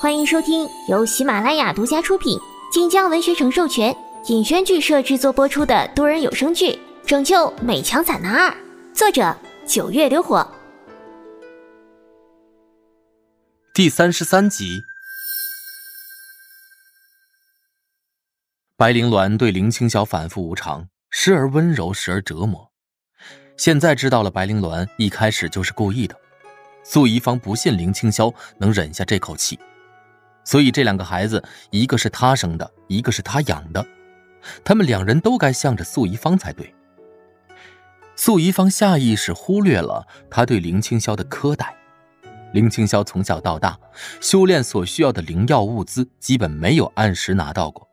欢迎收听由喜马拉雅独家出品、晋江文学城授权、尹轩剧社制作播出的多人有声剧《拯救美强惨男二》，作者九月流火，第三十三集。白灵鸾对林青霄反复无常，时而温柔，时而折磨。现在知道了，白灵鸾一开始就是故意的。素宜芳不信林青霄能忍下这口气，所以这两个孩子，一个是他生的，一个是他养的，他们两人都该向着素宜芳才对。素宜芳下意识忽略了他对林青霄的苛待。林青霄从小到大，修炼所需要的灵药物资基本没有按时拿到过。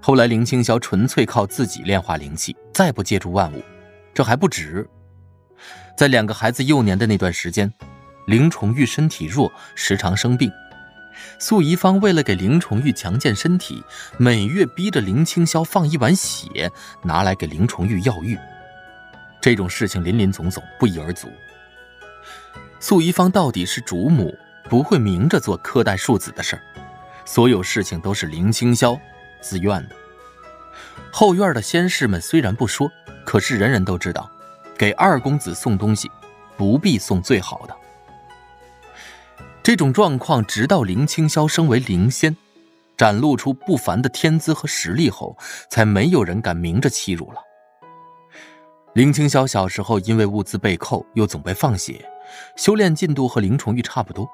后来林青霄纯粹靠自己炼化灵气，再不借助万物，这还不止。在两个孩子幼年的那段时间，林崇玉身体弱，时常生病。素宜芳为了给林崇玉强健身体，每月逼着林青霄放一碗血拿来给林崇玉药浴。这种事情林林总总，不一而足。素宜芳到底是主母，不会明着做苛待庶子的事儿。所有事情都是林青霄自愿的。后院的仙士们虽然不说，可是人人都知道。给二公子送东西，不必送最好的。这种状况，直到林青霄升为灵仙，展露出不凡的天资和实力后，才没有人敢明着欺辱了。林青霄小时候因为物资被扣，又总被放血，修炼进度和林崇玉差不多，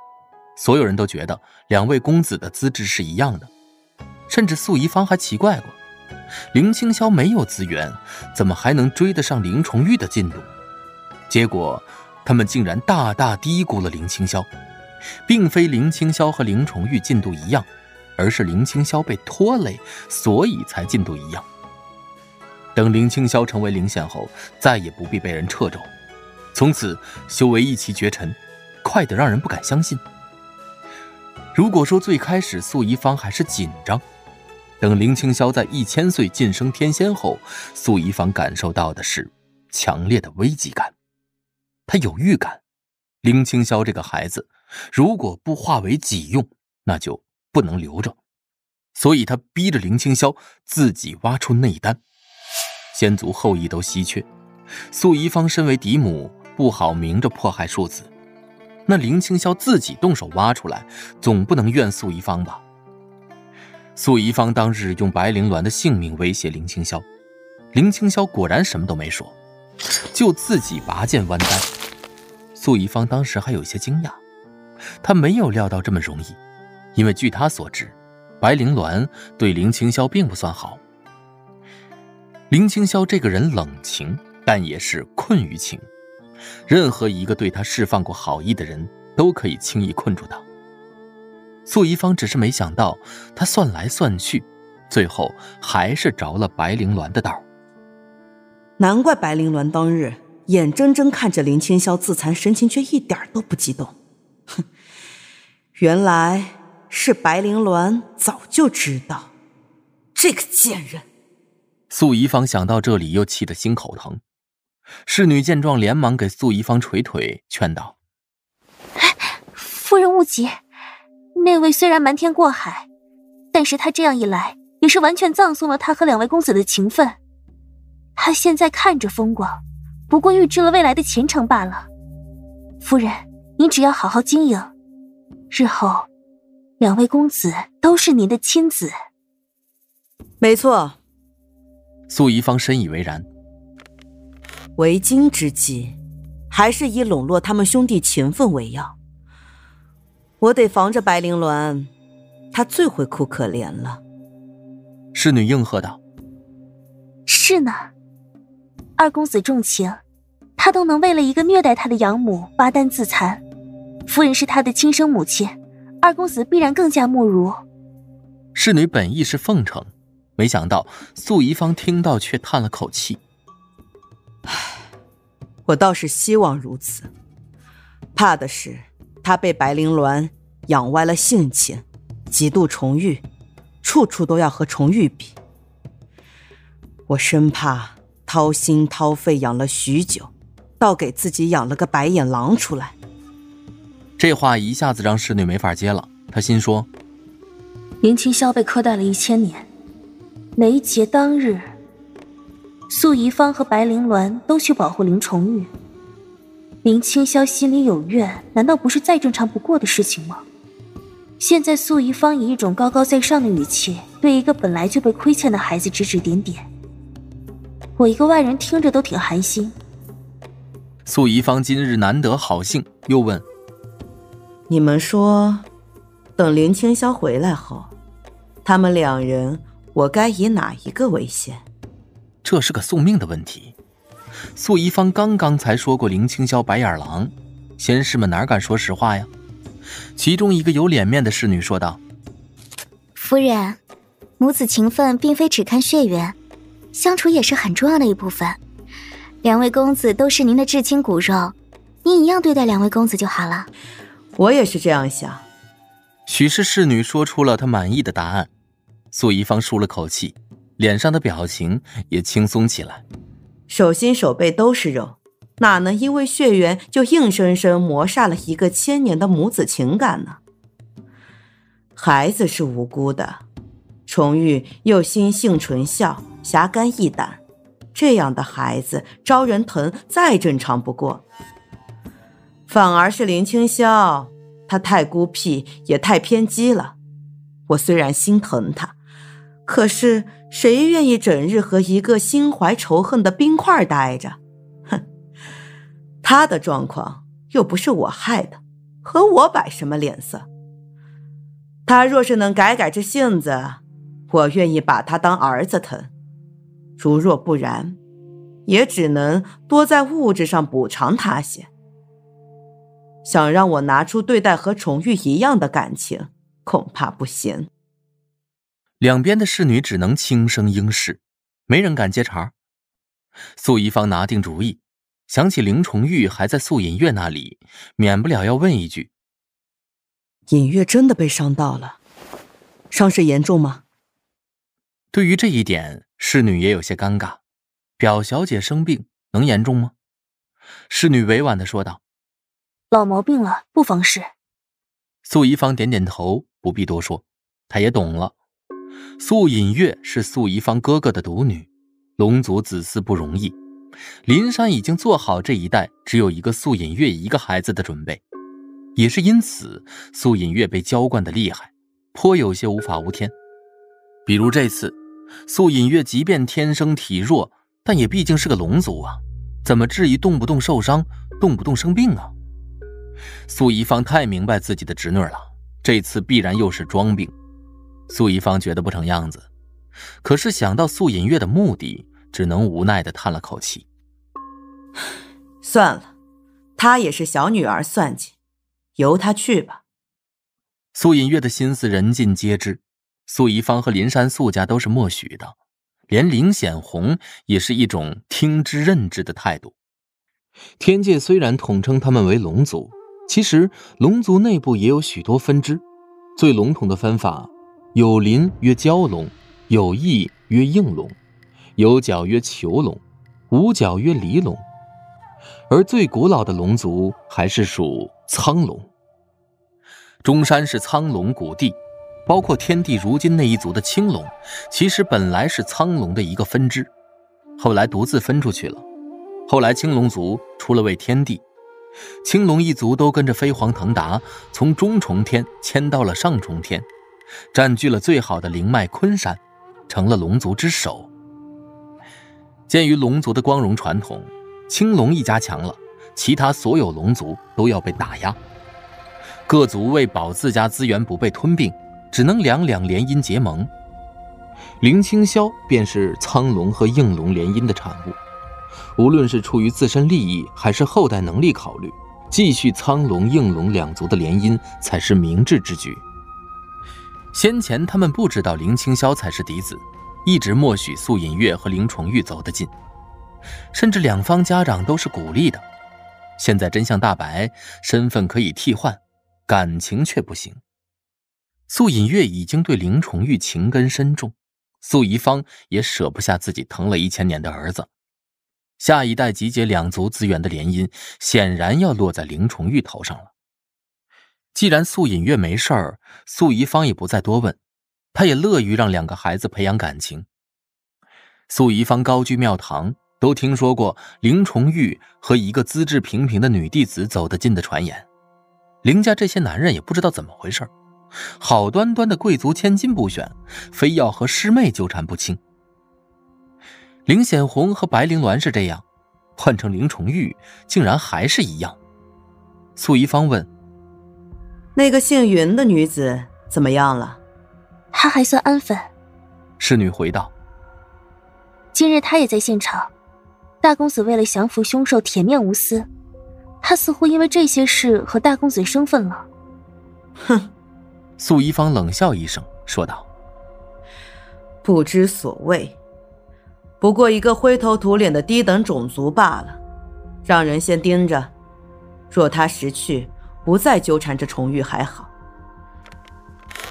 所有人都觉得两位公子的资质是一样的，甚至素宜芳还奇怪过。林青霄没有资源，怎么还能追得上林崇玉的进度？结果，他们竟然大大低估了林青霄，并非林青霄和林崇玉进度一样，而是林青霄被拖累，所以才进度一样。等林青霄成为灵仙后，再也不必被人掣肘，从此修为一骑绝尘，快得让人不敢相信。如果说最开始素宜芳还是紧张。等林青霄在一千岁晋升天仙后，素宜芳感受到的是强烈的危机感。他有预感，林青霄这个孩子如果不化为己用，那就不能留着。所以他逼着林青霄自己挖出内丹。先族后裔都稀缺，素宜芳身为嫡母，不好明着迫害庶子。那林青霄自己动手挖出来，总不能怨素宜芳吧？素宜芳当日用白灵鸾的性命威胁林青霄，林青霄果然什么都没说，就自己拔剑剜丹。素宜芳当时还有些惊讶，他没有料到这么容易，因为据他所知，白灵鸾对林青霄并不算好。林青霄这个人冷情，但也是困于情，任何一个对他释放过好意的人都可以轻易困住他。素宜芳只是没想到，他算来算去，最后还是着了白灵鸾的道。难怪白灵鸾当日眼睁睁看着林青霄自残，神情却一点都不激动。哼，原来是白灵鸾早就知道，这个贱人。素仪芳想到这里，又气得心口疼。侍女见状，连忙给素仪芳捶腿，劝道：“夫人勿急。”那位虽然瞒天过海，但是他这样一来，也是完全葬送了他和两位公子的情分。他现在看着风光，不过预知了未来的前程罢了。夫人，你只要好好经营，日后两位公子都是您的亲子。没错。素宜芳深以为然。为今之计，还是以笼络他们兄弟情分为要。我得防着白灵鸾，她最会哭可怜了。侍女应和道：“是呢，二公子重情，他都能为了一个虐待他的养母拔丹自残。夫人是他的亲生母亲，二公子必然更加慕如。”侍女本意是奉承，没想到素宜芳听到却叹了口气：“唉，我倒是希望如此，怕的是……”他被白灵鸾养歪了性情，嫉妒重玉，处处都要和重玉比。我生怕掏心掏肺养了许久，倒给自己养了个白眼狼出来。这话一下子让侍女没法接了，她心说：林清霄被苛待了一千年，雷劫当日，素仪芳和白灵鸾都去保护林重玉。林清霄心里有怨，难道不是再正常不过的事情吗？现在素仪芳以一种高高在上的语气，对一个本来就被亏欠的孩子指指点点，我一个外人听着都挺寒心。素仪芳今日难得好兴，又问：“你们说，等林清霄回来后，他们两人，我该以哪一个为先？”这是个送命的问题。素一芳刚刚才说过林清霄白眼狼，仙士们哪敢说实话呀？其中一个有脸面的侍女说道：“夫人，母子情分并非只看血缘，相处也是很重要的一部分。”两位公子都是您的至亲骨肉，您一样对待两位公子就好了。我也是这样想。许氏侍女说出了她满意的答案，素仪芳舒了口气，脸上的表情也轻松起来。手心手背都是肉，哪能因为血缘就硬生生磨煞了一个千年的母子情感呢？孩子是无辜的，重玉又心性纯孝，侠肝义胆。这样的孩子招人疼，再正常不过。反而是林清霄，他太孤僻，也太偏激了。我虽然心疼他，可是谁愿意整日和一个心怀仇恨的冰块待着？哼，他的状况又不是我害的，和我摆什么脸色？他若是能改改这性子，我愿意把他当儿子疼。如若不然，也只能多在物质上补偿他些。想让我拿出对待和宠玉一样的感情，恐怕不行。两边的侍女只能轻声应是，没人敢接茬。素仪方拿定主意，想起林重玉还在素隐月那里，免不了要问一句：隐月真的被伤到了，伤势严重吗？对于这一点。侍女也有些尴尬，表小姐生病能严重吗？侍女委婉的说道：“老毛病了，不妨事。”素怡芳点点头，不必多说，她也懂了。素隐月是素怡芳哥哥的独女，龙族子嗣不容易。林山已经做好这一代只有一个素隐月一个孩子的准备，也是因此，素隐月被娇惯的厉害，颇有些无法无天。比如这次。素隐月即便天生体弱，但也毕竟是个龙族啊，怎么至于动不动受伤，动不动生病啊？素仪芳太明白自己的侄女了，这次必然又是装病。苏怡芳觉得不成样子，可是想到素隐月的目的，只能无奈的叹了口气。算了，她也是小女儿算计，由她去吧。素隐月的心思人尽皆知。素怡芳和林山素家都是默许的，连林显红也是一种听之任之的态度。天界虽然统称他们为龙族，其实龙族内部也有许多分支。最笼统的分法，有鳞曰蛟龙，有翼曰应龙，有角曰囚龙，无角曰离龙。而最古老的龙族还是属苍龙。中山是苍龙古地。包括天地如今那一族的青龙，其实本来是苍龙的一个分支，后来独自分出去了。后来青龙族出了位天帝，青龙一族都跟着飞黄腾达，从中重天迁到了上重天，占据了最好的灵脉昆山，成了龙族之首。鉴于龙族的光荣传统，青龙一家强了，其他所有龙族都要被打压。各族为保自家资源不被吞并。只能两两联姻结盟，林清霄便是苍龙和应龙联姻的产物。无论是出于自身利益，还是后代能力考虑，继续苍龙、应龙两族的联姻才是明智之举。先前他们不知道林清霄才是嫡子，一直默许素隐月和林崇玉走得近，甚至两方家长都是鼓励的。现在真相大白，身份可以替换，感情却不行。素隐月已经对林崇玉情根深重，素仪芳也舍不下自己疼了一千年的儿子。下一代集结两族资源的联姻，显然要落在林重玉头上了。既然素隐月没事儿，素怡芳也不再多问，她也乐于让两个孩子培养感情。素怡芳高居庙堂，都听说过林重玉和一个资质平平的女弟子走得近的传言。林家这些男人也不知道怎么回事，好端端的贵族千金不选，非要和师妹纠缠不清。林显红和白灵鸾是这样，换成林崇玉，竟然还是一样。素怡芳问：“那个姓云的女子怎么样了？”她还算安分。侍女回道：“今日她也在现场。大公子为了降服凶兽，铁面无私。他似乎因为这些事和大公子生分了。”哼，素怡芳冷笑一声，说道：“不知所谓。”不过一个灰头土脸的低等种族罢了，让人先盯着。若他识趣，不再纠缠着重玉还好；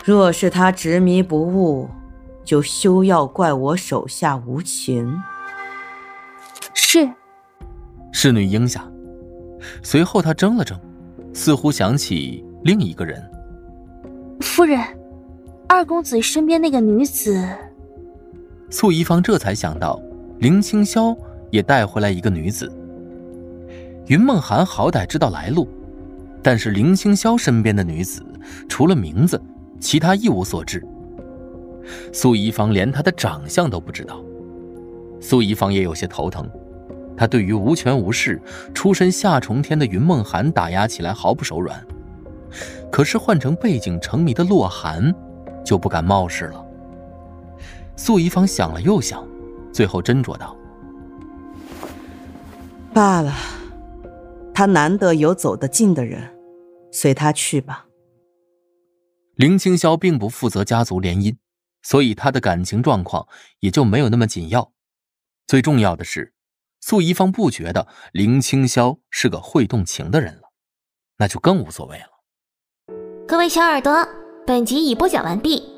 若是他执迷不悟，就休要怪我手下无情。是，侍女应下。随后她怔了怔，似乎想起另一个人。夫人，二公子身边那个女子。素一芳这才想到，林清霄也带回来一个女子。云梦涵好歹知道来路，但是林清霄身边的女子，除了名字，其他一无所知。素一芳连她的长相都不知道，素一芳也有些头疼。她对于无权无势、出身下重天的云梦涵打压起来毫不手软，可是换成背景成谜的洛寒，就不敢冒失了。素一芳想了又想，最后斟酌道：“罢了，他难得有走得近的人，随他去吧。”林清霄并不负责家族联姻，所以他的感情状况也就没有那么紧要。最重要的是，素一芳不觉得林清霄是个会动情的人了，那就更无所谓了。各位小耳朵，本集已播讲完毕。